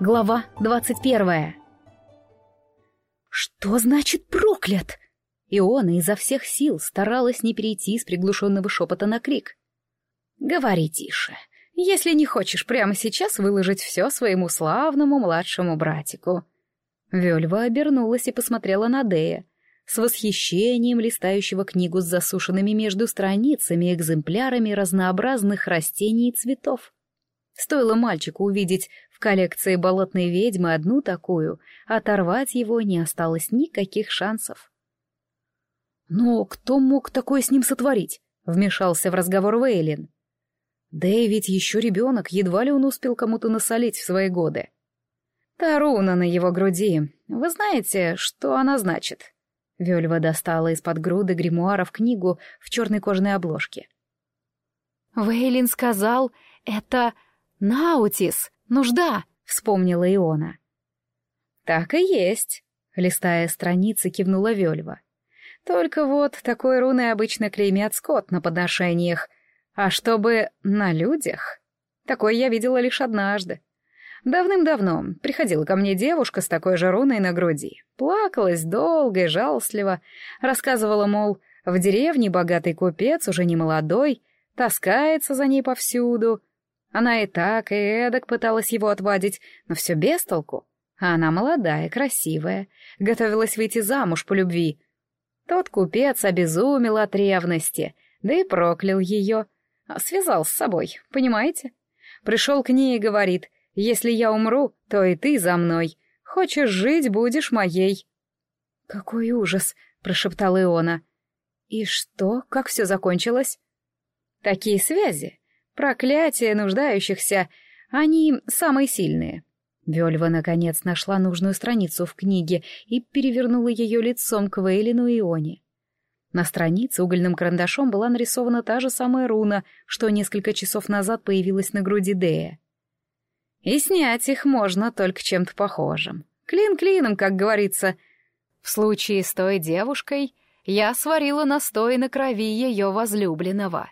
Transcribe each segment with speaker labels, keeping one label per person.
Speaker 1: Глава двадцать первая. Что значит проклят? Иона изо всех сил старалась не перейти с приглушенного шепота на крик. «Говори тише, если не хочешь прямо сейчас выложить все своему славному младшему братику». Вельва обернулась и посмотрела на Дея, с восхищением листающего книгу с засушенными между страницами экземплярами разнообразных растений и цветов. Стоило мальчику увидеть в коллекции болотной ведьмы одну такую, оторвать его не осталось никаких шансов. «Но кто мог такое с ним сотворить?» — вмешался в разговор Вейлин. «Да и ведь еще ребенок, едва ли он успел кому-то насолить в свои годы». «Та руна на его груди. Вы знаете, что она значит?» Вельва достала из-под груды гримуаров книгу в черной кожаной обложке.
Speaker 2: «Вейлин сказал, это «Наутис! Нужда!» — вспомнила Иона.
Speaker 1: «Так и есть», — листая страницы, кивнула Вельва. «Только вот такой руной обычно клеймят скот на подношениях, а чтобы на людях...» Такое я видела лишь однажды. Давным-давно приходила ко мне девушка с такой же руной на груди. Плакалась долго и жалостливо, рассказывала, мол, в деревне богатый купец, уже не молодой, таскается за ней повсюду, она и так, и эдак пыталась его отвадить, но все без толку. А она молодая, красивая, готовилась выйти замуж по любви. Тот купец обезумел от ревности, да и проклял ее. А связал с собой, понимаете? Пришел к ней и говорит, если я умру, то и ты за мной. Хочешь жить, будешь моей.
Speaker 2: «Какой ужас!» — прошептала Иона. «И что, как все закончилось?»
Speaker 1: «Такие связи. Проклятия нуждающихся, они самые сильные. Вельва, наконец, нашла нужную страницу в книге и перевернула ее лицом к Вейлину и Ионе. На странице угольным карандашом была нарисована та же самая руна, что несколько часов назад появилась на груди Дея. И снять их можно только чем-то похожим. Клин клином, как говорится.
Speaker 2: В случае с той девушкой я сварила настой на крови ее возлюбленного.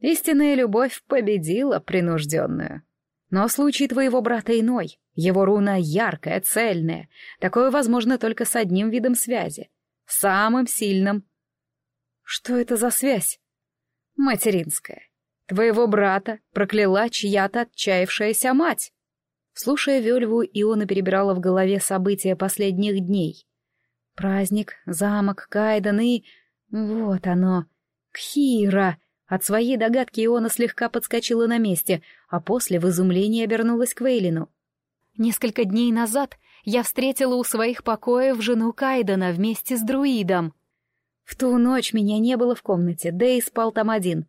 Speaker 1: Истинная любовь победила принужденную. Но случай твоего брата иной. Его руна яркая, цельная. Такое возможно только с одним видом связи. Самым сильным.
Speaker 2: Что это за связь?
Speaker 1: Материнская. Твоего брата прокляла чья-то отчаявшаяся мать. Слушая Вельву, Иона перебирала в голове события последних дней. Праздник, замок, Кайден и... Вот оно. Кхира! От своей догадки Иона слегка подскочила на месте, а после в изумлении обернулась к Вейлину.
Speaker 2: «Несколько дней назад я встретила у своих покоев жену Кайдена вместе с друидом».
Speaker 1: В ту ночь меня не было в комнате, да и спал там один.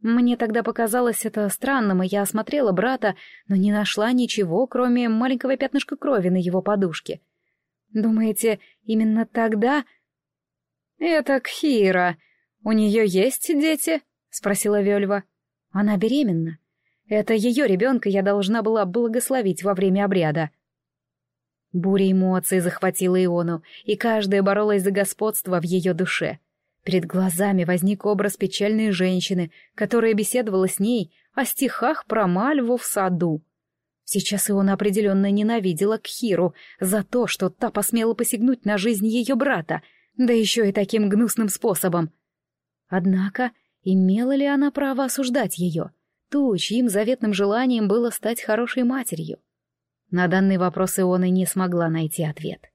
Speaker 1: Мне тогда показалось это странным, и я осмотрела брата, но не нашла ничего, кроме маленького пятнышка крови на его подушке. Думаете, именно тогда... «Это Кхира. У нее есть дети?» — спросила Вельва. «Она беременна. Это ее ребенка я должна была благословить во время обряда». Буря эмоций захватила Иону, и каждая боролась за господство в ее душе. Перед глазами возник образ печальной женщины, которая беседовала с ней о стихах про Мальву в саду. Сейчас Иона определенно ненавидела Кхиру за то, что та посмела посягнуть на жизнь ее брата, да еще и таким гнусным способом. Однако Имела ли она право осуждать ее, ту, чьим заветным желанием было стать хорошей матерью? На данный вопрос Иона не смогла найти ответ.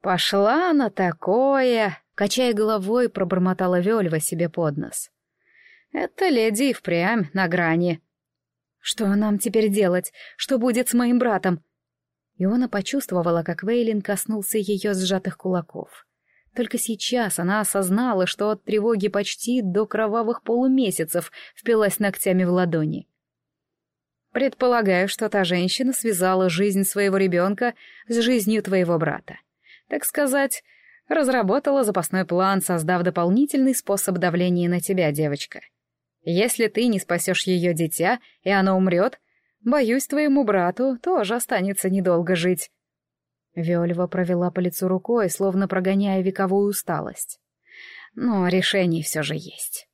Speaker 1: «Пошла на такое!» — качая головой, пробормотала Вельва себе под нос. «Это леди и впрямь на грани». «Что нам теперь делать? Что будет с моим братом?» Иона почувствовала, как Вейлин коснулся ее сжатых кулаков. Только сейчас она осознала, что от тревоги почти до кровавых полумесяцев впилась ногтями в ладони. «Предполагаю, что та женщина связала жизнь своего ребенка с жизнью твоего брата. Так сказать, разработала запасной план, создав дополнительный способ давления на тебя, девочка. Если ты не спасешь ее дитя, и оно умрет, боюсь, твоему брату тоже останется недолго жить. Виолева провела по лицу рукой, словно прогоняя вековую усталость. Но решение все же есть.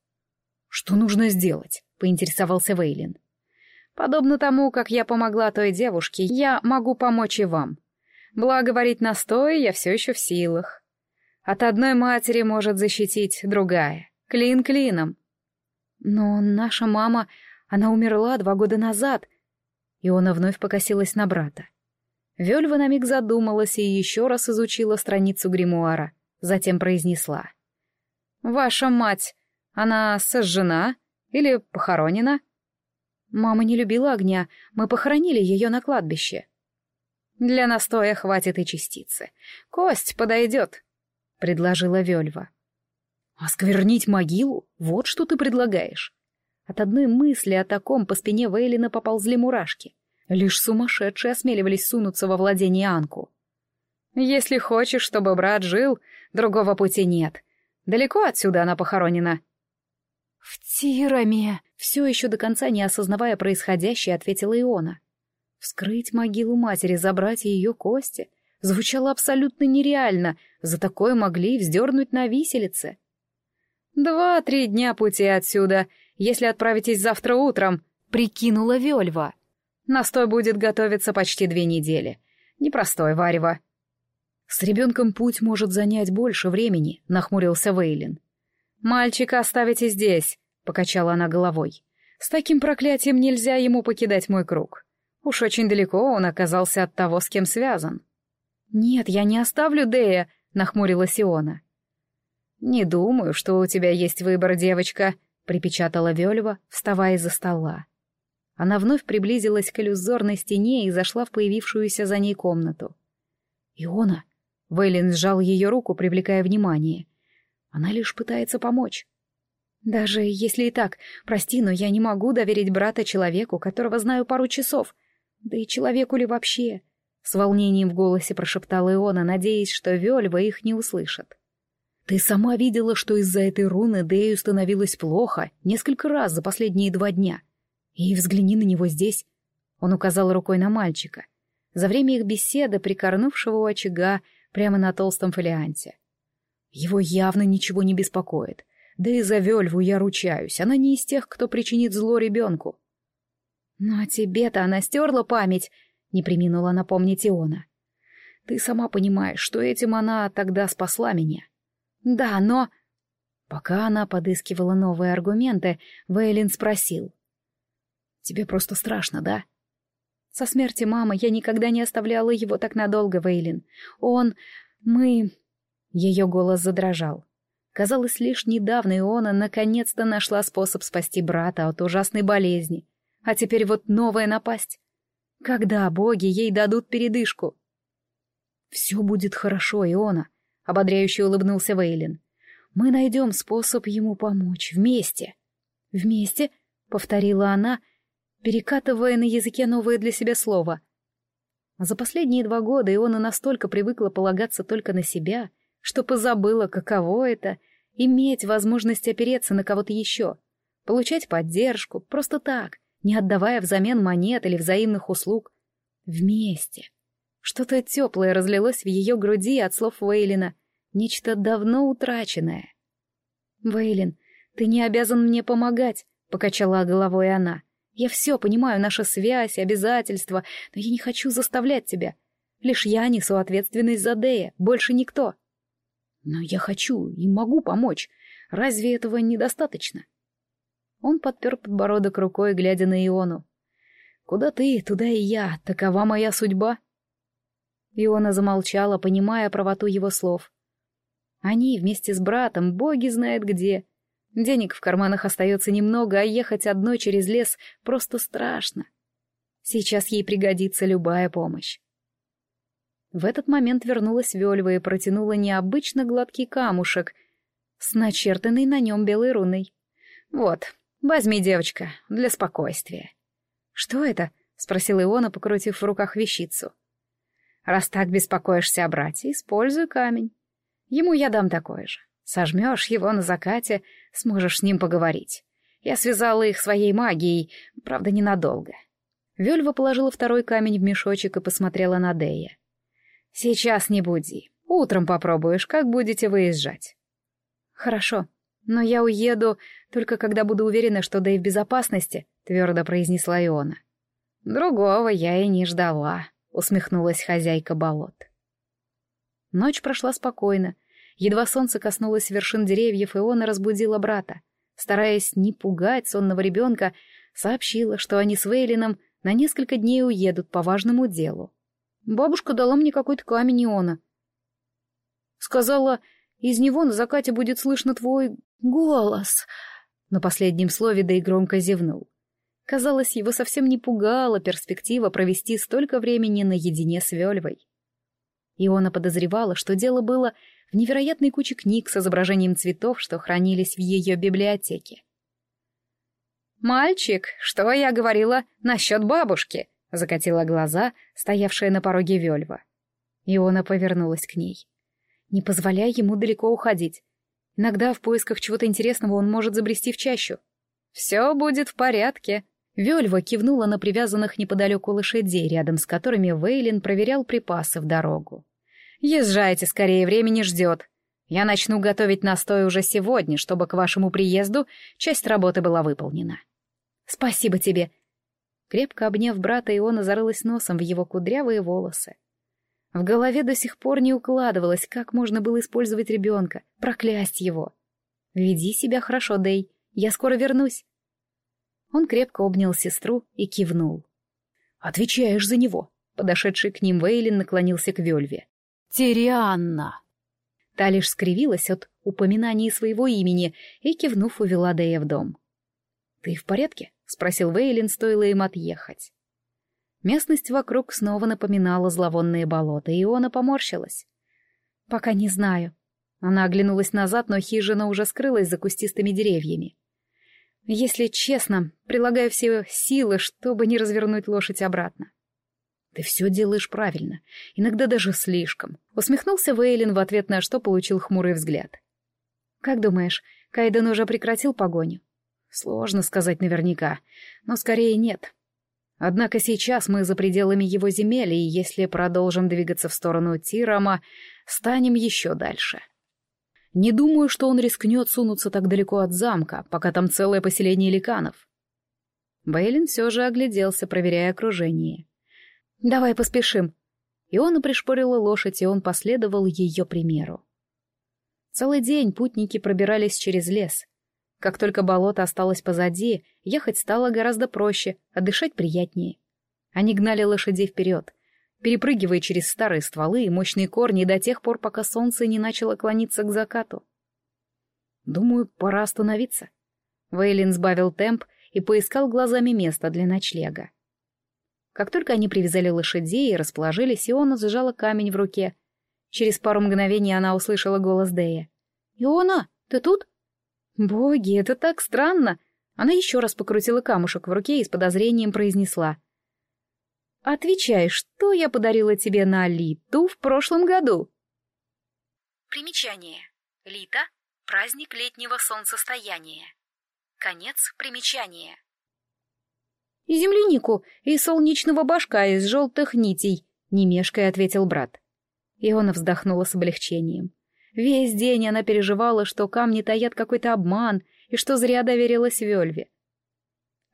Speaker 1: «Что нужно сделать?» — поинтересовался Вейлин. Подобно тому, как я помогла той девушке, я могу помочь и вам. Благо, говорить настой я все еще в силах. От одной матери может защитить другая. Клин клином. Но наша мама, она умерла два года назад. Иона вновь покосилась на брата. Вельва на миг задумалась и еще раз изучила страницу гримуара, затем произнесла. «Ваша мать, она сожжена или похоронена?» «Мама не любила огня, мы похоронили ее на кладбище». «Для настоя хватит и частицы. Кость подойдет», — предложила Вельва. «Осквернить могилу? Вот что ты предлагаешь?» От одной мысли о таком по спине Вейлина поползли мурашки. Лишь сумасшедшие осмеливались сунуться во владение Анку. «Если хочешь, чтобы брат жил, другого пути нет. Далеко отсюда она похоронена?»
Speaker 2: «В Тираме!»
Speaker 1: — все еще до конца не осознавая происходящее, ответила Иона. Вскрыть могилу матери, забрать ее кости звучало абсолютно нереально, за такое могли вздернуть на виселице. «Два-три дня пути отсюда, если отправитесь завтра утром», — прикинула Вельва. Настой будет готовиться почти две недели. Непростой варево. С ребенком путь может занять больше времени, нахмурился Вейлин. Мальчика оставите здесь, покачала она головой. С таким проклятием нельзя ему покидать мой круг. Уж очень далеко он оказался от того, с кем связан. Нет, я не оставлю Дея, нахмурилась Иона. Не думаю, что у тебя есть выбор, девочка, припечатала Вельва, вставая из-за стола. Она вновь приблизилась к иллюзорной стене и зашла в появившуюся за ней комнату. «Иона!» — Вейлин сжал ее руку, привлекая внимание. «Она лишь пытается помочь». «Даже если и так, прости, но я не могу доверить брата человеку, которого знаю пару часов. Да и человеку ли вообще?» С волнением в голосе прошептала Иона, надеясь, что Вельва их не услышит. «Ты сама видела, что из-за этой руны Дею становилось плохо несколько раз за последние два дня. И взгляни на него здесь. Он указал рукой на мальчика. За время их беседы, прикорнувшего у очага, прямо на толстом фолианте. Его явно ничего не беспокоит. Да и за Вельву я ручаюсь, она не из тех, кто причинит зло ребенку. «Ну а тебе-то она стерла память», — не приминула напомнить Иона. «Ты сама понимаешь, что этим она тогда спасла меня». «Да, но...» Пока она подыскивала новые аргументы, Вейлин спросил. Тебе просто страшно, да? Со смерти мамы я никогда не оставляла его так надолго, Вейлин. Он... мы... Ее голос задрожал. Казалось, лишь недавно Иона наконец-то нашла способ спасти брата от ужасной болезни. А теперь вот новая напасть. Когда боги ей дадут передышку? «Все будет хорошо, Иона», — ободряюще улыбнулся Вейлин. «Мы найдем способ ему помочь. Вместе». «Вместе?» — повторила она, — перекатывая на языке новое для себя слово. За последние два года Иона настолько привыкла полагаться только на себя, что позабыла, каково это — иметь возможность опереться на кого-то еще, получать поддержку, просто так, не отдавая взамен монет или взаимных услуг. Вместе. Что-то теплое разлилось в ее груди от слов Вейлина, нечто давно утраченное. «Вейлин, ты не обязан мне помогать», — покачала головой она. Я все понимаю, наша связь, обязательства, но я не хочу заставлять тебя. Лишь я несу ответственность за Дея, больше никто. Но я хочу и могу помочь. Разве этого недостаточно? Он подпер подбородок рукой, глядя на Иону. «Куда ты, туда и я. Такова моя судьба». Иона замолчала, понимая правоту его слов. Они вместе с братом, боги знают где, Денег в карманах остается немного, а ехать одной через лес просто страшно. Сейчас ей пригодится любая помощь. В этот момент вернулась Вельва и протянула необычно гладкий камушек с начертанной на нем белой руной. «Вот, возьми, девочка, для спокойствия». «Что это?» — спросила Иона, покрутив в руках вещицу. «Раз так беспокоишься о брате, используй камень. Ему я дам такой же. Сожмешь его на закате, сможешь с ним поговорить. Я связала их своей магией, правда, ненадолго. Вельва положила второй камень в мешочек и посмотрела на Дея. «Сейчас не буди. Утром попробуешь, как будете выезжать». «Хорошо, но я уеду только когда буду уверена, что Дэй в безопасности», — твердо произнесла Иона. Другого я и не ждала, усмехнулась хозяйка болот. Ночь прошла спокойно. Едва солнце коснулось вершин деревьев, и он разбудила брата. Стараясь не пугать сонного ребенка, сообщила, что они с Вейлином на несколько дней уедут по важному делу. Бабушка дала мне какой-то камень Иона. Сказала, из него на закате будет слышно твой голос. На последнем слове да и громко зевнул. Казалось, его совсем не пугала перспектива провести столько времени наедине с Вельвой. Иона подозревала, что дело было в невероятной куче книг с изображением цветов, что хранились в ее библиотеке. «Мальчик, что я говорила насчет бабушки?» — закатила глаза, стоявшая на пороге Вельва. Иона повернулась к ней. «Не позволяй ему далеко уходить. Иногда в поисках чего-то интересного он может забрести в чащу. Все будет в порядке», Вельва кивнула на привязанных неподалеку лошадей, рядом с которыми Вейлин проверял припасы в дорогу. «Езжайте скорее, времени ждет. Я начну готовить настой уже сегодня, чтобы к вашему приезду часть работы была выполнена». «Спасибо тебе». Крепко обняв брата, Иона зарылась носом в его кудрявые волосы. В голове до сих пор не укладывалось, как можно было использовать ребенка, проклясть его. «Веди себя хорошо, Дэй, я скоро вернусь». Он крепко обнял сестру и кивнул. «Отвечаешь за него!» Подошедший к ним Вейлин наклонился к Вельве.
Speaker 2: «Тирианна!»
Speaker 1: Та лишь скривилась от упоминания своего имени и, кивнув, увела Дея в дом. «Ты в порядке?» — спросил Вейлин, стоило им отъехать. Местность вокруг снова напоминала зловонные болота, и она поморщилась. «Пока не знаю». Она оглянулась назад, но хижина уже скрылась за кустистыми деревьями. Если честно, прилагаю все силы, чтобы не развернуть лошадь обратно. Ты все делаешь правильно, иногда даже слишком. Усмехнулся Вейлин в ответ на что получил хмурый взгляд. Как думаешь, Кайден уже прекратил погоню? Сложно сказать наверняка, но скорее нет. Однако сейчас мы за пределами его земель, и если продолжим двигаться в сторону Тирама, станем еще дальше. — не думаю, что он рискнет сунуться так далеко от замка, пока там целое поселение ликанов. Бейлин все же огляделся, проверяя окружение. «Давай поспешим». Иона пришпорила лошадь, и он последовал ее примеру. Целый день путники пробирались через лес. Как только болото осталось позади, ехать стало гораздо проще, а дышать приятнее. Они гнали лошадей вперед, перепрыгивая через старые стволы и мощные корни до тех пор, пока солнце не начало клониться к закату. Думаю, пора остановиться. Вейлин сбавил темп и поискал глазами место для ночлега. Как только они привязали лошадей и расположились, Иона сжала камень в руке. Через пару мгновений она услышала голос Дея. «Иона, ты тут?» «Боги, это так странно!» Она еще раз покрутила камушек в руке и с подозрением произнесла. Отвечай, что я подарила тебе на Литу в прошлом году?
Speaker 2: Примечание. Лита — праздник летнего солнцестояния. Конец примечания.
Speaker 1: И землянику, и солнечного башка из желтых нитей, не ответил брат. Иона вздохнула с облегчением. Весь день она переживала, что камни таят какой-то обман, и что зря доверилась Вельве.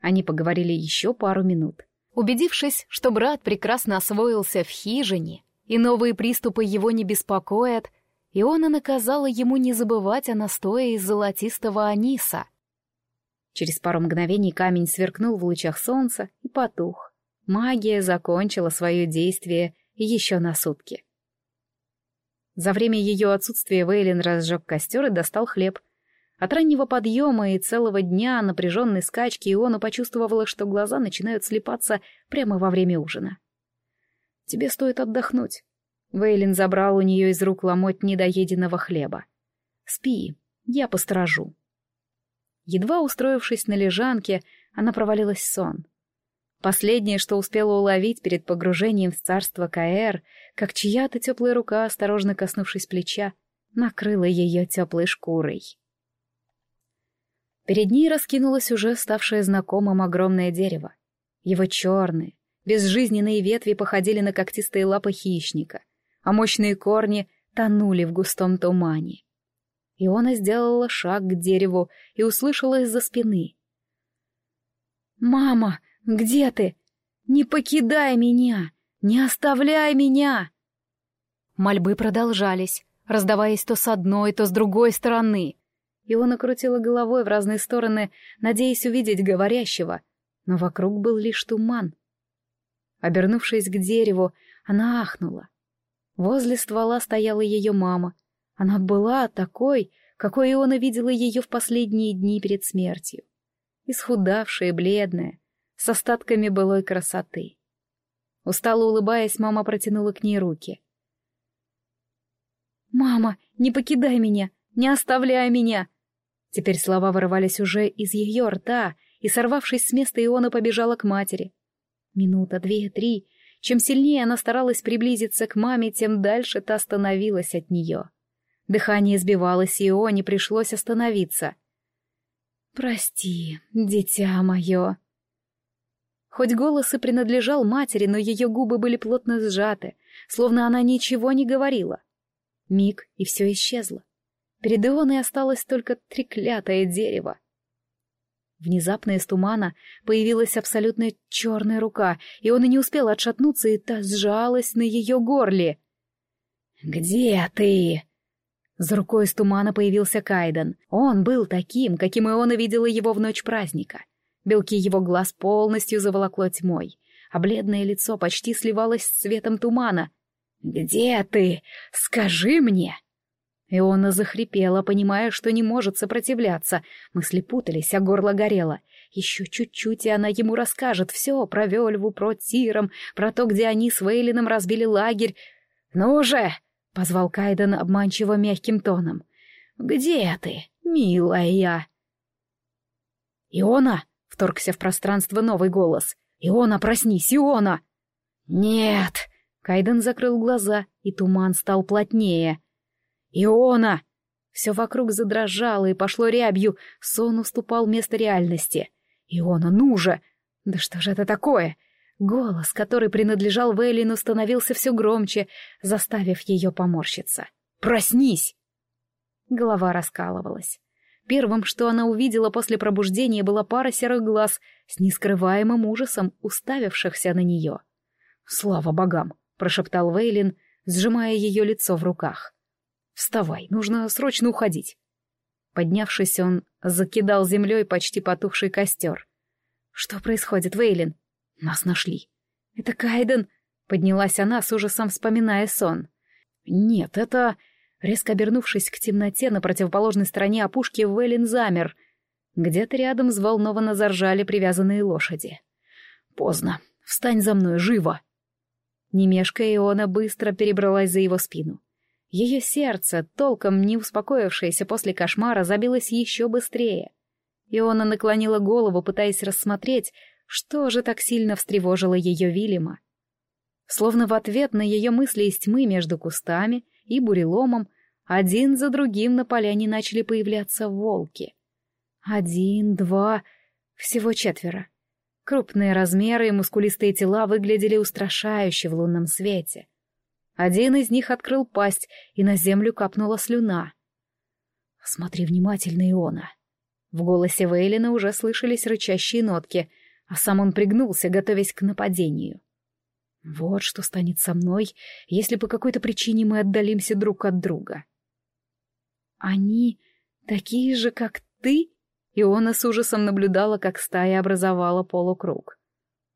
Speaker 1: Они поговорили еще пару минут.
Speaker 2: Убедившись, что брат прекрасно освоился в хижине, и новые приступы его не беспокоят, Иона наказала ему не забывать о настое из золотистого аниса.
Speaker 1: Через пару мгновений камень сверкнул в лучах солнца и потух. Магия закончила свое действие еще на сутки. За время ее отсутствия Вейлин разжег костер и достал хлеб, от раннего подъема и целого дня напряженной скачки Иона почувствовала, что глаза начинают слепаться прямо во время ужина. «Тебе стоит отдохнуть». Вейлин забрал у нее из рук ломоть недоеденного хлеба. «Спи, я посторожу». Едва устроившись на лежанке, она провалилась в сон. Последнее, что успела уловить перед погружением в царство Каэр, как чья-то теплая рука, осторожно коснувшись плеча, накрыла ее теплой шкурой. Перед ней раскинулось уже ставшее знакомым огромное дерево. Его черные, безжизненные ветви походили на когтистые лапы хищника, а мощные корни тонули в густом тумане. Иона сделала шаг к дереву и услышала из-за спины. «Мама, где ты?» Не покидай меня! Не оставляй меня!»
Speaker 2: Мольбы продолжались, раздаваясь то с одной, то с другой стороны.
Speaker 1: Иона крутила головой в разные стороны, надеясь увидеть говорящего, но вокруг был лишь туман. Обернувшись к дереву, она ахнула. Возле ствола стояла ее мама. Она была такой, какой Иона видела ее в последние дни перед смертью. Исхудавшая, бледная, с остатками былой красоты. Устало улыбаясь, мама протянула к ней руки. «Мама, не покидай меня! Не оставляй меня!» Теперь слова вырывались уже из ее рта, и, сорвавшись с места, Иона побежала к матери. Минута, две, три. Чем сильнее она старалась приблизиться к маме, тем дальше та становилась от нее. Дыхание сбивалось, и Ионе пришлось остановиться. «Прости, дитя мое», Хоть голос и принадлежал матери, но ее губы были плотно сжаты, словно она ничего не говорила. Миг, и все исчезло. Перед Ионой осталось только треклятое дерево. Внезапно из тумана появилась абсолютно черная рука, и он и не успел отшатнуться, и та сжалась на ее горле. «Где ты?» За рукой из тумана появился Кайден. Он был таким, каким Иона видела его в ночь праздника. Белки его глаз полностью заволокло тьмой, а бледное лицо почти сливалось с цветом тумана. «Где ты? Скажи мне!» Иона захрипела, понимая, что не может сопротивляться. Мысли путались, а горло горело. Еще чуть-чуть, и она ему расскажет все про Вельву, про Тиром, про то, где они с Вейлином разбили лагерь. «Ну же!» — позвал Кайден обманчиво мягким тоном. «Где ты, милая?» «Иона!» Вторгся в пространство новый голос. «Иона, проснись, Иона!» «Нет!» Кайден закрыл глаза, и туман стал плотнее. «Иона!» Все вокруг задрожало и пошло рябью, сон уступал место реальности. «Иона, ну же!» «Да что же это такое?» Голос, который принадлежал Вейлину, становился все громче, заставив ее поморщиться. «Проснись!» Голова раскалывалась. Первым, что она увидела после пробуждения, была пара серых глаз с нескрываемым ужасом, уставившихся на нее. «Слава богам!» — прошептал Вейлин, сжимая ее лицо в руках. «Вставай, нужно срочно уходить». Поднявшись, он закидал землей почти потухший костер. «Что происходит, Вейлин?» «Нас нашли». «Это Кайден?» — поднялась она с ужасом, вспоминая сон. «Нет, это...» Резко обернувшись к темноте на противоположной стороне опушки, Вэллин замер. Где-то рядом взволнованно заржали привязанные лошади. «Поздно. Встань за мной, живо!» Немешкая Иона быстро перебралась за его спину. Ее сердце, толком не успокоившееся после кошмара, забилось еще быстрее. Иона наклонила голову, пытаясь рассмотреть, что же так сильно встревожило ее Вильяма. Словно в ответ на ее мысли из тьмы между кустами — и буреломом, один за другим на поляне начали появляться волки. Один, два, всего четверо. Крупные размеры и мускулистые тела выглядели устрашающе в лунном свете. Один из них открыл пасть, и на землю капнула слюна. «Смотри внимательно, Иона». В голосе Вейлина уже слышались рычащие нотки, а сам он пригнулся, готовясь к нападению. Вот что станет со мной, если по какой-то причине мы отдалимся друг от друга. Они такие же, как ты? Иона с ужасом наблюдала, как стая образовала полукруг.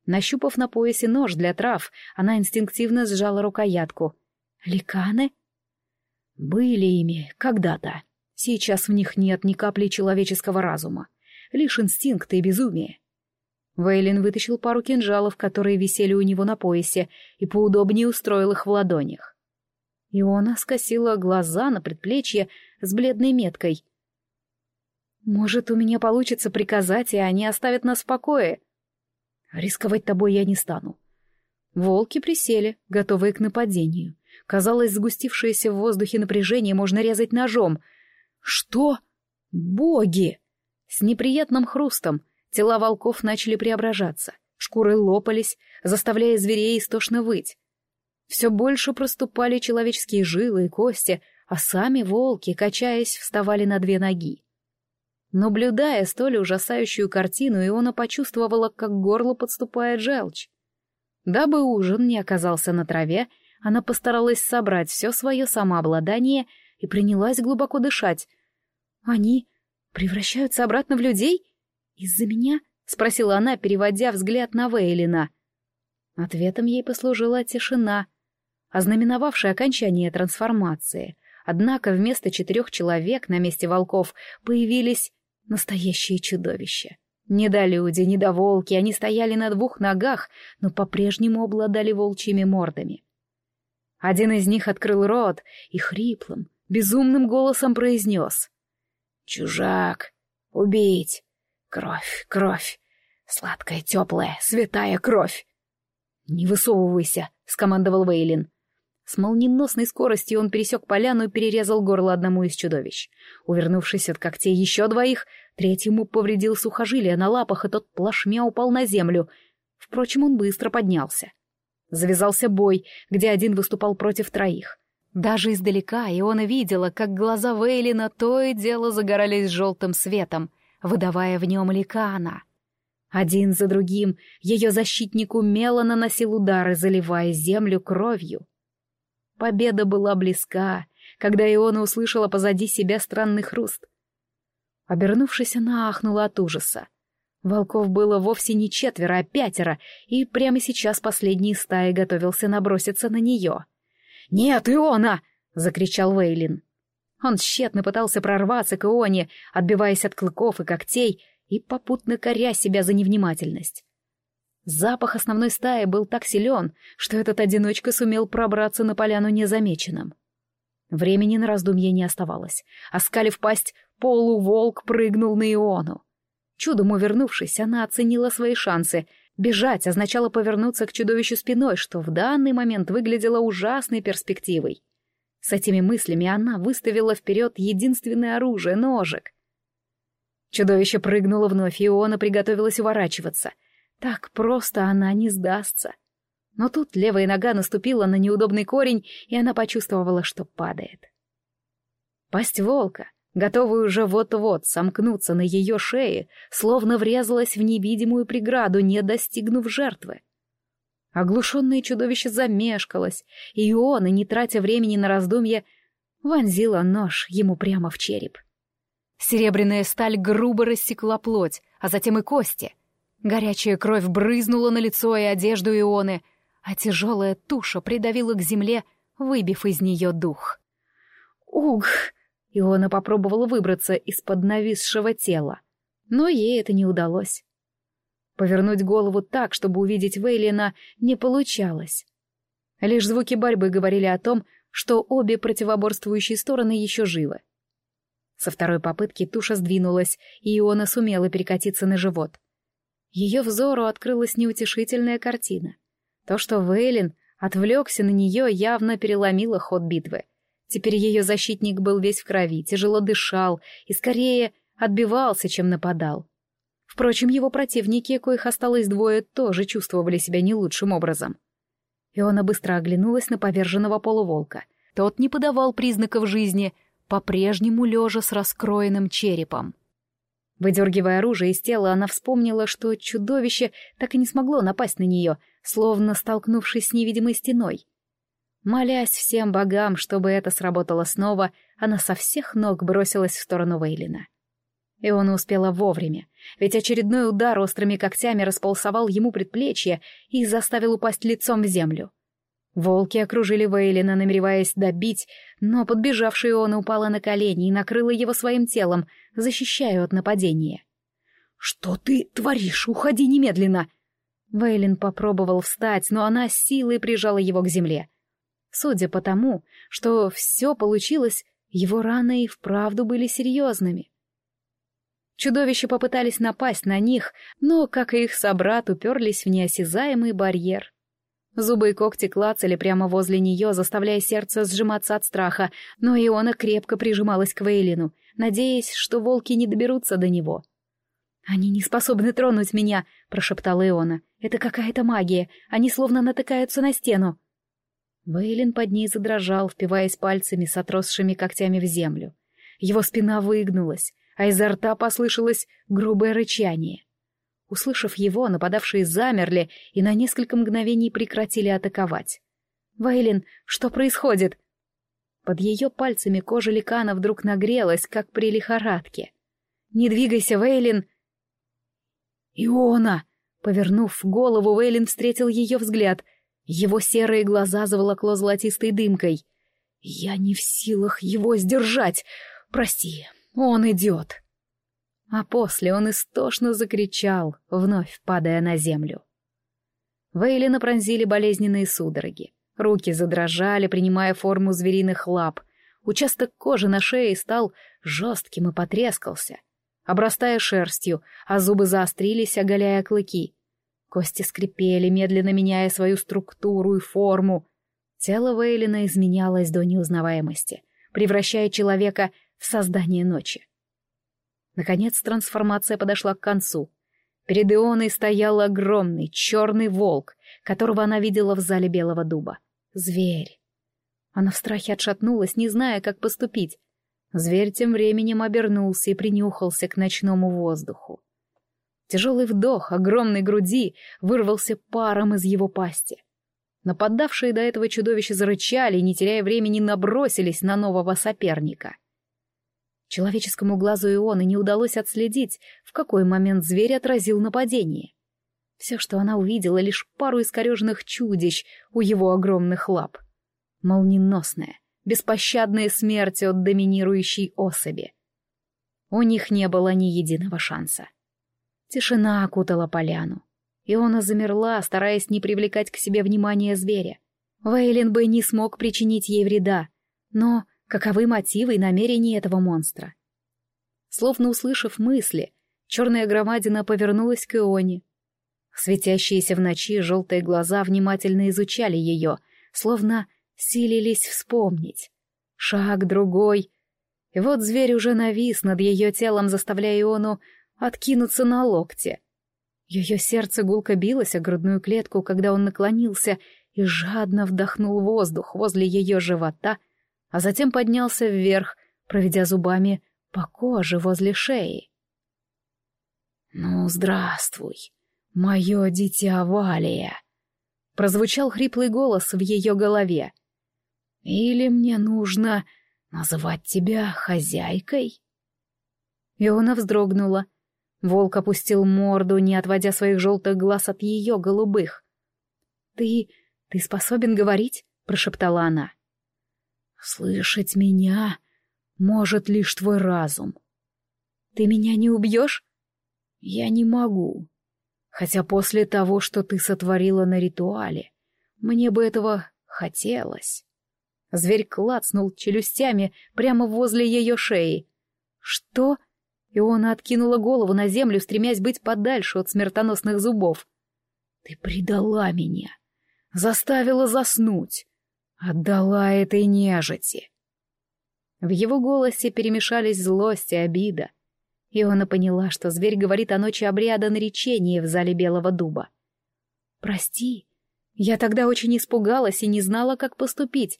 Speaker 1: Нащупав на поясе нож для трав, она инстинктивно сжала рукоятку. Ликаны? Были ими когда-то. Сейчас в них нет ни капли человеческого разума, лишь инстинкты и безумие. Вейлин вытащил пару кинжалов, которые висели у него на поясе, и поудобнее устроил их в ладонях. Иона скосила глаза на предплечье с бледной меткой. «Может, у меня получится приказать, и они оставят нас в покое?» «Рисковать тобой я не стану». Волки присели, готовые к нападению. Казалось, сгустившееся в воздухе напряжение можно резать ножом. «Что? Боги!» С неприятным хрустом — Тела волков начали преображаться, шкуры лопались, заставляя зверей истошно выть. Все больше проступали человеческие жилы и кости, а сами волки, качаясь, вставали на две ноги. Наблюдая столь ужасающую картину, Иона почувствовала, как горло подступает желчь. Дабы ужин не оказался на траве, она постаралась собрать все свое самообладание и принялась глубоко дышать. «Они превращаются обратно в людей? Из-за меня?» — спросила она, переводя взгляд на Вейлина. Ответом ей послужила тишина, ознаменовавшая окончание трансформации. Однако вместо четырех человек на месте волков появились настоящие чудовища. Не люди, не до волки, они стояли на двух ногах, но по-прежнему обладали волчьими мордами. Один из них открыл рот и хриплым, безумным голосом произнес. «Чужак! Убить! Кровь, кровь! Сладкая, теплая, святая кровь!» «Не высовывайся!» — скомандовал Вейлин. С молниеносной скоростью он пересек поляну и перерезал горло одному из чудовищ. Увернувшись от когтей еще двоих, третьему повредил сухожилие на лапах, и тот плашмя упал на землю. Впрочем, он быстро поднялся. Завязался бой, где один выступал против троих. Даже издалека Иона видела, как глаза Вейлина то и дело загорались желтым светом, выдавая в нем ликана. Один за другим ее защитник умело наносил удары, заливая землю кровью. Победа была близка, когда Иона услышала позади себя странный хруст. Обернувшись, она ахнула от ужаса. Волков было вовсе не четверо, а пятеро, и прямо сейчас последний стаи готовился наброситься на нее. «Нет, Иона!» — закричал Вейлин. Он тщетно пытался прорваться к Ионе, отбиваясь от клыков и когтей и попутно коря себя за невнимательность. Запах основной стаи был так силен, что этот одиночка сумел пробраться на поляну незамеченным. Времени на раздумье не оставалось. Оскалив пасть, полуволк прыгнул на Иону. Чудом увернувшись, она оценила свои шансы. Бежать означало повернуться к чудовищу спиной, что в данный момент выглядело ужасной перспективой. С этими мыслями она выставила вперед единственное оружие — ножик. Чудовище прыгнуло вновь, и Иона приготовилась уворачиваться — так просто она не сдастся. Но тут левая нога наступила на неудобный корень, и она почувствовала, что падает. Пасть волка, готовая уже вот-вот сомкнуться на ее шее, словно врезалась в невидимую преграду, не достигнув жертвы. Оглушенное чудовище замешкалось, и Иона, не тратя времени на раздумье, вонзила нож ему прямо в череп. Серебряная сталь грубо рассекла плоть, а затем и кости — Горячая кровь брызнула на лицо и одежду Ионы, а тяжелая туша придавила к земле, выбив из нее дух. «Ух!» — Иона попробовала выбраться из-под нависшего тела, но ей это не удалось. Повернуть голову так, чтобы увидеть Вейлина, не получалось. Лишь звуки борьбы говорили о том, что обе противоборствующие стороны еще живы. Со второй попытки туша сдвинулась, и Иона сумела перекатиться на живот. Ее взору открылась неутешительная картина. То, что Вейлин отвлекся на нее, явно переломило ход битвы. Теперь ее защитник был весь в крови, тяжело дышал и скорее отбивался, чем нападал. Впрочем, его противники, коих осталось двое, тоже чувствовали себя не лучшим образом. Иона быстро оглянулась на поверженного полуволка. Тот не подавал признаков жизни, по-прежнему лежа с раскроенным черепом. Выдергивая оружие из тела, она вспомнила, что чудовище так и не смогло напасть на нее, словно столкнувшись с невидимой стеной. Молясь всем богам, чтобы это сработало снова, она со всех ног бросилась в сторону Вейлина. И он успела вовремя, ведь очередной удар острыми когтями располосовал ему предплечье и заставил упасть лицом в землю. Волки окружили Вейлина, намереваясь добить, но подбежавшая он упала на колени и накрыла его своим телом, защищая от нападения. «Что ты творишь? Уходи немедленно!» Вейлин попробовал встать, но она с силой прижала его к земле. Судя по тому, что все получилось, его раны и вправду были серьезными. Чудовища попытались напасть на них, но, как и их собрат, уперлись в неосязаемый барьер. Зубы и когти клацали прямо возле нее, заставляя сердце сжиматься от страха, но Иона крепко прижималась к Вейлину, надеясь, что волки не доберутся до него. «Они не способны тронуть меня», — прошептала Иона. «Это какая-то магия, они словно натыкаются на стену». Вейлин под ней задрожал, впиваясь пальцами с отросшими когтями в землю. Его спина выгнулась, а изо рта послышалось грубое рычание. Услышав его, нападавшие замерли и на несколько мгновений прекратили атаковать. «Вейлин, что происходит?» Под ее пальцами кожа ликана вдруг нагрелась, как при лихорадке. «Не двигайся, Вейлин!» «Иона!» Повернув голову, Вейлин встретил ее взгляд. Его серые глаза заволокло золотистой дымкой. «Я не в силах его сдержать! Прости, он идет!» А после он истошно закричал, вновь падая на землю. Вейлина пронзили болезненные судороги. Руки задрожали, принимая форму звериных лап. Участок кожи на шее стал жестким и потрескался, обрастая шерстью, а зубы заострились, оголяя клыки. Кости скрипели, медленно меняя свою структуру и форму. Тело Вейлина изменялось до неузнаваемости, превращая человека в создание ночи. Наконец трансформация подошла к концу. Перед Ионой стоял огромный черный волк, которого она видела в зале Белого Дуба. Зверь. Она в страхе отшатнулась, не зная, как поступить. Зверь тем временем обернулся и принюхался к ночному воздуху. Тяжелый вдох огромной груди вырвался паром из его пасти. Нападавшие до этого чудовища зарычали и, не теряя времени, набросились на нового соперника. Человеческому глазу Ионы не удалось отследить, в какой момент зверь отразил нападение. Все, что она увидела, лишь пару искореженных чудищ у его огромных лап. Молниеносная, беспощадная смерть от доминирующей особи. У них не было ни единого шанса. Тишина окутала поляну. Иона замерла, стараясь не привлекать к себе внимания зверя. Вейлин бы не смог причинить ей вреда, но каковы мотивы и намерения этого монстра. Словно услышав мысли, черная громадина повернулась к Ионе. Светящиеся в ночи желтые глаза внимательно изучали ее, словно силились вспомнить. Шаг другой. И вот зверь уже навис над ее телом, заставляя Иону откинуться на локте. Ее сердце гулко билось о грудную клетку, когда он наклонился и жадно вдохнул воздух возле ее живота — а затем поднялся вверх, проведя зубами по коже возле шеи. «Ну, здравствуй, мое дитя Валия!» Прозвучал хриплый голос в ее голове. «Или мне нужно называть тебя хозяйкой?» Иона вздрогнула. Волк опустил морду, не отводя своих желтых глаз от ее голубых. «Ты... ты способен говорить?» — прошептала она. Слышать меня может лишь твой разум. Ты меня не убьешь? Я не могу. Хотя после того, что ты сотворила на ритуале, мне бы этого хотелось. Зверь клацнул челюстями прямо возле ее шеи. Что? Иона откинула голову на землю, стремясь быть подальше от смертоносных зубов. Ты предала меня, заставила заснуть, Отдала этой нежити. В его голосе перемешались злость и обида. Иона поняла, что зверь говорит о ночи обряда наречения в зале Белого Дуба. «Прости, я тогда очень испугалась и не знала, как поступить».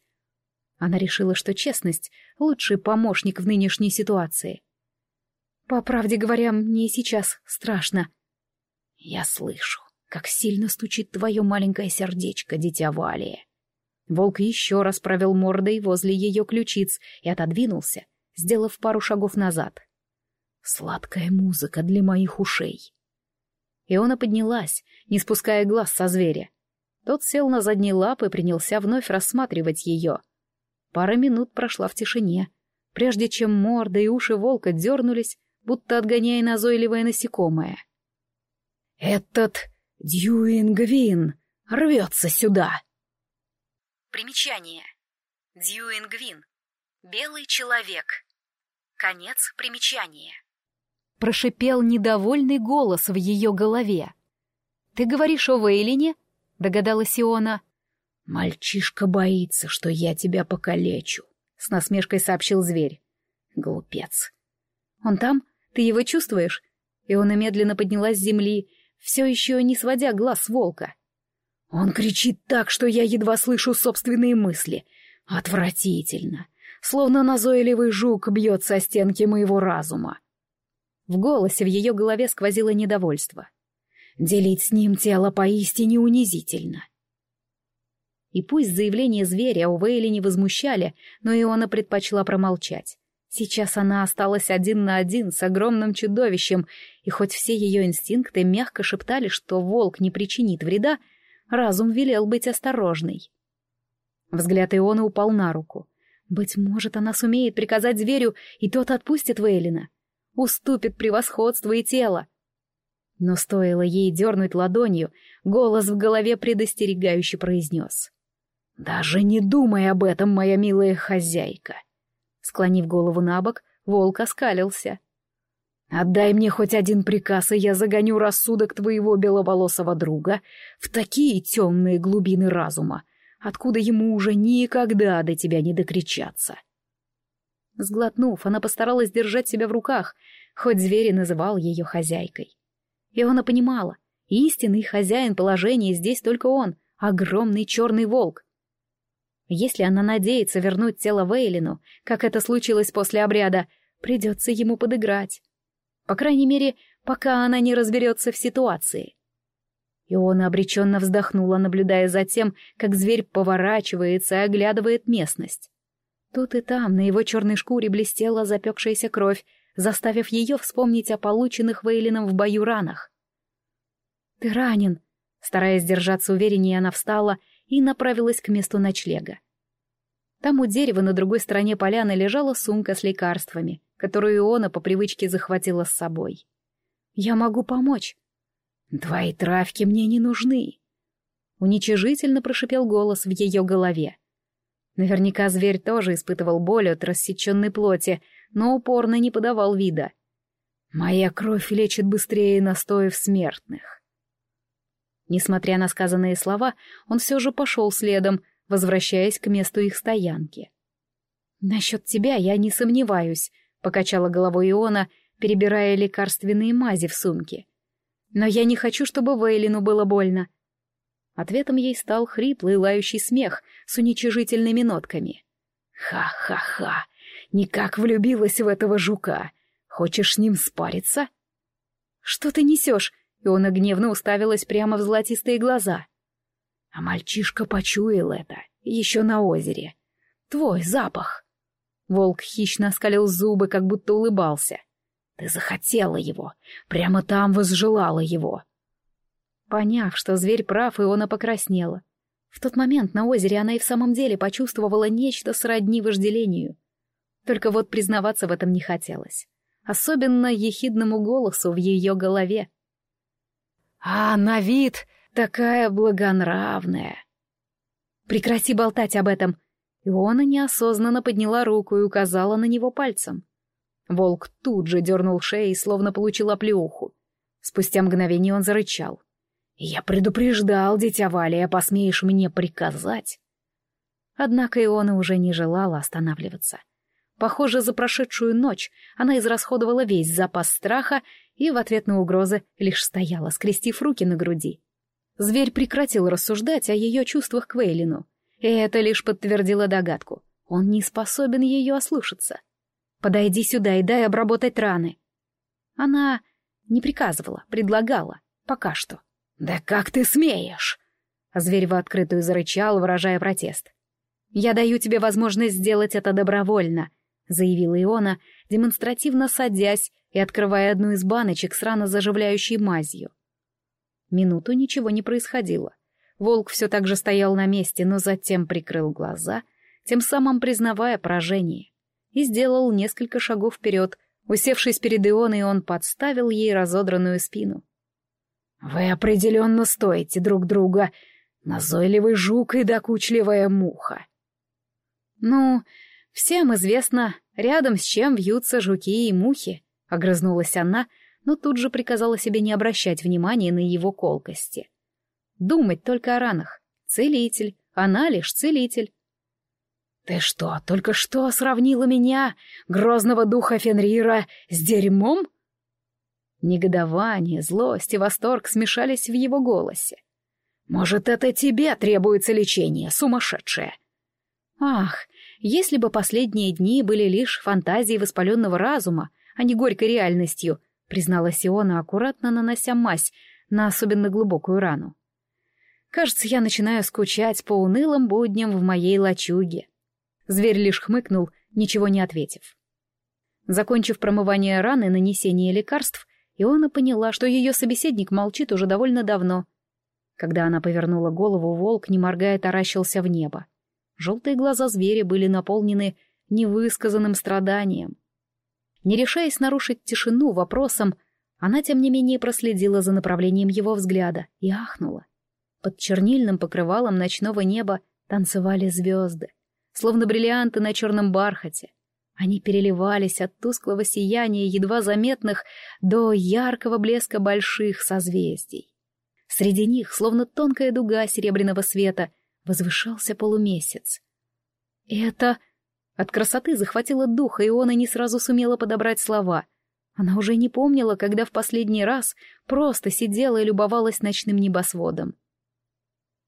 Speaker 1: Она решила, что честность — лучший помощник в нынешней ситуации. «По правде говоря, мне сейчас страшно». «Я слышу, как сильно стучит твое маленькое сердечко, дитя Валия», Волк еще раз провел мордой возле ее ключиц и отодвинулся, сделав пару шагов назад. «Сладкая музыка для моих ушей». Иона поднялась, не спуская глаз со зверя. Тот сел на задние лапы и принялся вновь рассматривать ее. Пара минут прошла в тишине, прежде чем морда и уши волка дернулись, будто отгоняя назойливое насекомое. «Этот Дьюингвин рвется сюда!»
Speaker 2: Примечание. Дьюингвин. Белый человек. Конец примечания. Прошипел недовольный голос в ее голове. «Ты говоришь о Вейлине?» — догадалась Иона.
Speaker 1: «Мальчишка боится, что я тебя покалечу», — с насмешкой сообщил зверь. «Глупец». «Он там? Ты его чувствуешь?» Иона медленно поднялась с земли, все еще не сводя глаз с волка. Он кричит так, что я едва слышу собственные мысли. Отвратительно. Словно назойливый жук бьется со стенки моего разума. В голосе в ее голове сквозило недовольство. Делить с ним тело поистине унизительно. И пусть заявления зверя у Вейли не возмущали, но Иона предпочла промолчать. Сейчас она осталась один на один с огромным чудовищем, и хоть все ее инстинкты мягко шептали, что волк не причинит вреда, разум велел быть осторожной. Взгляд Ионы упал на руку. Быть может, она сумеет приказать зверю, и тот отпустит Вейлина. Уступит превосходство и тело. Но стоило ей дернуть ладонью, голос в голове предостерегающе произнес. «Даже не думай об этом, моя милая хозяйка!» Склонив голову на бок, волк оскалился. «Отдай мне хоть один приказ, и я загоню рассудок твоего беловолосого друга в такие темные глубины разума, откуда ему уже никогда до тебя не докричаться». Сглотнув, она постаралась держать себя в руках, хоть зверь и называл ее хозяйкой. И она понимала, истинный хозяин положения здесь только он, огромный черный волк. Если она надеется вернуть тело Вейлину, как это случилось после обряда, придется ему подыграть. По крайней мере, пока она не разберется в ситуации. И он обреченно вздохнула, наблюдая за тем, как зверь поворачивается и оглядывает местность. Тут и там на его черной шкуре блестела запекшаяся кровь, заставив ее вспомнить о полученных Вейлином в бою ранах. «Ты ранен!» Стараясь держаться увереннее, она встала и направилась к месту ночлега. Там у дерева на другой стороне поляны лежала сумка с лекарствами, которую Иона по привычке захватила с собой. «Я могу помочь». «Твои травки мне не нужны», — уничижительно прошипел голос в ее голове. Наверняка зверь тоже испытывал боль от рассеченной плоти, но упорно не подавал вида. «Моя кровь лечит быстрее настоев смертных». Несмотря на сказанные слова, он все же пошел следом, возвращаясь к месту их стоянки. «Насчет тебя я не сомневаюсь», — покачала головой Иона, перебирая лекарственные мази в сумке. «Но я не хочу, чтобы Вейлину было больно». Ответом ей стал хриплый лающий смех с уничижительными нотками. «Ха-ха-ха! Никак влюбилась в этого жука! Хочешь с ним спариться?» «Что ты несешь?» Иона гневно уставилась прямо в золотистые глаза. А мальчишка почуял это, еще на озере. Твой запах. Волк хищно оскалил зубы, как будто улыбался. Ты захотела его, прямо там возжелала его. Поняв, что зверь прав, Иона покраснела. В тот момент на озере она и в самом деле почувствовала нечто сродни вожделению. Только вот признаваться в этом не хотелось. Особенно ехидному голосу в ее голове. «А на вид такая благонравная!» «Прекрати болтать об этом!» Иона неосознанно подняла руку и указала на него пальцем. Волк тут же дернул шеей, словно получил оплеуху. Спустя мгновение он зарычал. «Я предупреждал, дитя Валия, посмеешь мне приказать!» Однако Иона уже не желала останавливаться. Похоже, за прошедшую ночь она израсходовала весь запас страха и в ответ на угрозы лишь стояла, скрестив руки на груди. Зверь прекратил рассуждать о ее чувствах к Вейлину, и это лишь подтвердило догадку. Он не способен ее ослушаться. «Подойди сюда и дай обработать раны». Она не приказывала, предлагала, пока что. «Да как ты смеешь?» Зверь в открытую зарычал, выражая протест. «Я даю тебе возможность сделать это добровольно», — заявила Иона, демонстративно садясь и открывая одну из баночек с рано заживляющей мазью. Минуту ничего не происходило. Волк все так же стоял на месте, но затем прикрыл глаза, тем самым признавая поражение, и сделал несколько шагов вперед. Усевшись перед Ионой, он подставил ей разодранную спину. «Вы определенно стоите друг друга, назойливый жук и докучливая муха». «Ну, всем известно, рядом с чем вьются жуки и мухи», — огрызнулась она, — но тут же приказала себе не обращать внимания на его колкости. Думать только о ранах. Целитель, она лишь целитель. «Ты что, только что сравнила меня, грозного духа Фенрира, с дерьмом?» Негодование, злость и восторг смешались в его голосе. «Может, это тебе требуется лечение, сумасшедшее?» «Ах, если бы последние дни были лишь фантазией воспаленного разума, а не горькой реальностью, призналась Иона, аккуратно нанося мазь на особенно глубокую рану. Кажется, я начинаю скучать по унылым будням в моей лачуге. Зверь лишь хмыкнул, ничего не ответив. Закончив промывание раны и нанесение лекарств, Иона поняла, что ее собеседник молчит уже довольно давно. Когда она повернула голову, волк, не моргая, таращился в небо. Желтые глаза зверя были наполнены невысказанным страданием. Не решаясь нарушить тишину вопросом, она, тем не менее, проследила за направлением его взгляда и ахнула. Под чернильным покрывалом ночного неба танцевали звезды, словно бриллианты на черном бархате. Они переливались от тусклого сияния едва заметных до яркого блеска больших созвездий. Среди них, словно тонкая дуга серебряного света, возвышался полумесяц. Это... От красоты захватило дух, и он и не сразу сумела подобрать слова. Она уже не помнила, когда в последний раз просто сидела и любовалась ночным небосводом.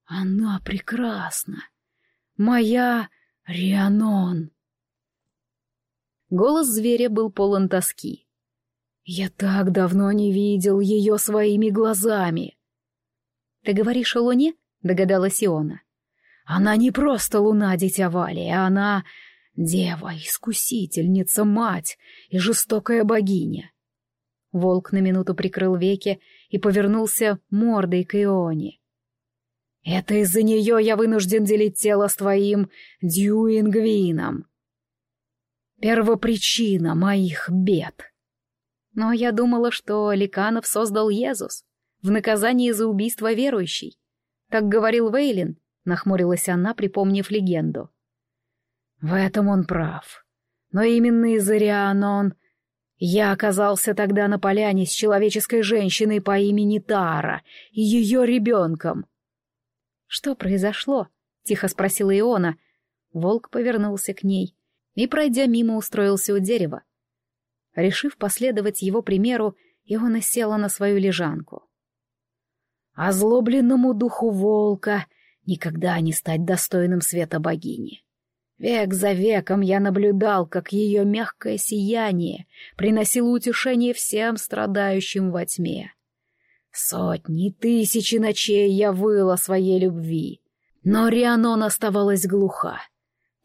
Speaker 1: Она прекрасна. Моя Рианон. Голос зверя был полон тоски. Я так давно не видел ее своими глазами. Ты говоришь о луне? Догадалась Иона. Она не просто луна, дитя Вали, она дева, искусительница, мать и жестокая богиня. Волк на минуту прикрыл веки и повернулся мордой к Ионе. Это из-за нее я вынужден делить тело с твоим Дьюингвином. Первопричина моих бед. Но я думала, что Ликанов создал Езус в наказании за убийство верующей. Так говорил Вейлин, нахмурилась она, припомнив легенду. В этом он прав. Но именно из-за Рианон я оказался тогда на поляне с человеческой женщиной по имени Тара и ее ребенком. «Что произошло?» — тихо спросила Иона. Волк повернулся к ней и, пройдя мимо, устроился у дерева. Решив последовать его примеру, Иона села на свою лежанку. «Озлобленному духу волка никогда не стать достойным света богини. Век за веком я наблюдал, как ее мягкое сияние приносило утешение всем страдающим во тьме. Сотни, тысячи ночей я выла своей любви. Но Рианон оставалась глуха.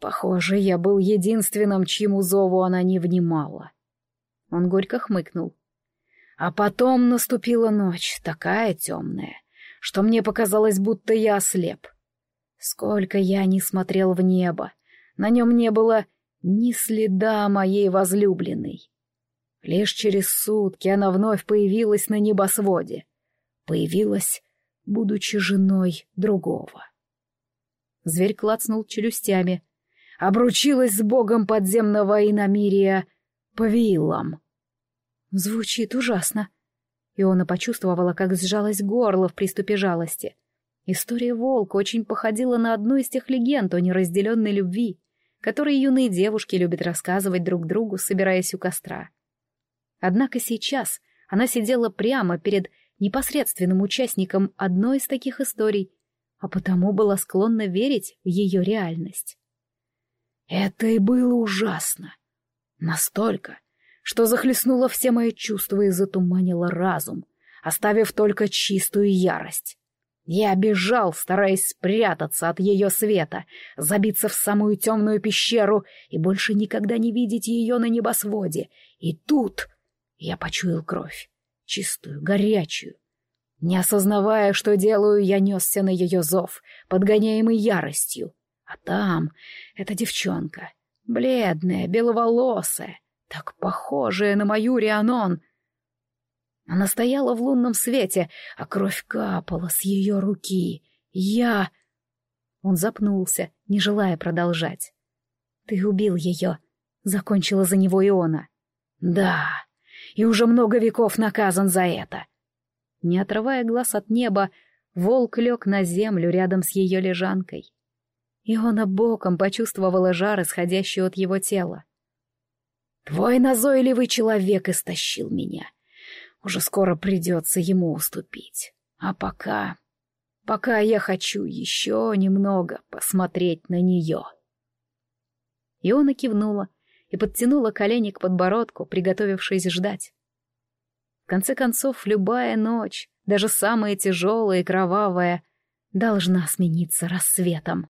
Speaker 1: Похоже, я был единственным, чьему зову она не внимала. Он горько хмыкнул. А потом наступила ночь, такая темная, что мне показалось, будто я ослеп. Сколько я не смотрел в небо, на нем не было ни следа моей возлюбленной. Лишь через сутки она вновь появилась на небосводе — появилась, будучи женой другого. Зверь клацнул челюстями, обручилась с богом подземного иномирия Павиилом. Звучит ужасно. Иона почувствовала, как сжалось горло в приступе жалости. История волка очень походила на одну из тех легенд о неразделенной любви, которые юные девушки любят рассказывать друг другу, собираясь у костра. Однако сейчас она сидела прямо перед непосредственным участником одной из таких историй, а потому была склонна верить в ее реальность. Это и было ужасно. Настолько, что захлестнуло все мои чувства и затуманило разум, оставив только чистую ярость. Я бежал, стараясь спрятаться от ее света, забиться в самую темную пещеру и больше никогда не видеть ее на небосводе. И тут я почуял кровь чистую, горячую. Не осознавая, что делаю, я несся на ее зов, подгоняемый яростью. А там эта девчонка, бледная, беловолосая, так похожая на мою Рианон. Она стояла в лунном свете, а кровь капала с ее руки. Я... Он запнулся, не желая продолжать. «Ты убил ее», — закончила за него Иона. «Да, и уже много веков наказан за это. Не отрывая глаз от неба, волк лег на землю рядом с ее лежанкой. И он боком почувствовала жар, исходящий от его тела. «Твой назойливый человек истощил меня. Уже скоро придется ему уступить. А пока... Пока я хочу еще немного посмотреть на нее». Иона кивнула, и подтянула колени к подбородку, приготовившись ждать. В конце концов, любая ночь даже самая тяжелая и кровавая, должна смениться рассветом.